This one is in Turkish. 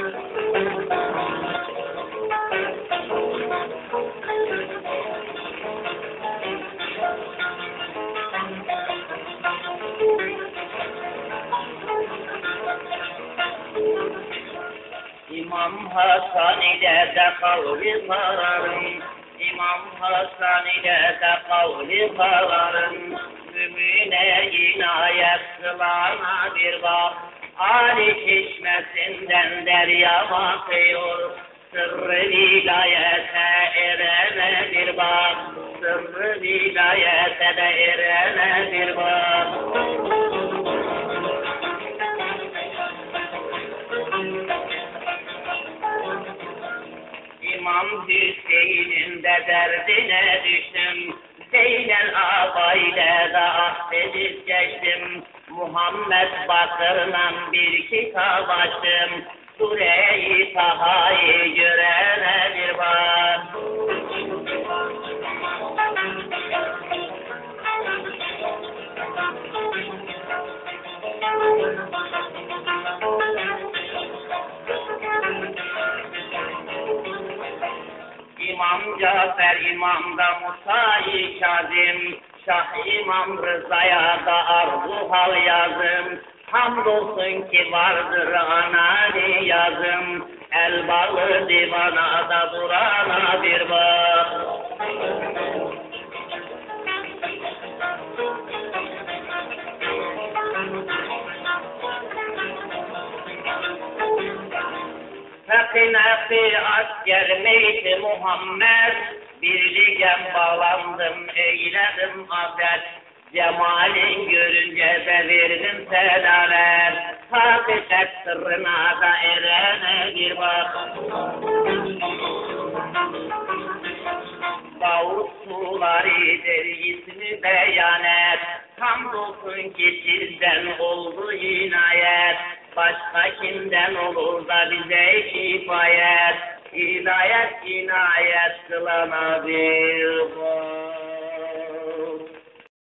İmam Hasan ile de kavli sararım. İmam Hasan ile de kavli sararım. Mümine inayet kılana bir bak. Ali çeşmesinden derya bakıyor. Sırrı vilayete erene bir bak. Sırrı vilayete de erene bak. İmam Hüseyin'in de derdine düştüm. Zeynel ağayla da affedip geçtim. Muhammed Bakır'la bir kitap açtım. Sure-i Taha'yı görene bir bak. İmam Cafer, İmam da Musa-i Kazim, Şah İmam Rıza'ya da arzu hal yazım. Hamdolsun ki vardır anani yazım, el divana da durana bir bak. Sakinesi asker meyti Muhammed Birliğe bağlandım eyledim adet Cemalin görünce de verdim selamet Hakikat sırrına da erene bir bak. Davut sularıdır ismi beyan et Hamdolsun ki sizden oldu inayet. Başka kimden olur da bize kifayet Hidayet inayet kılana bir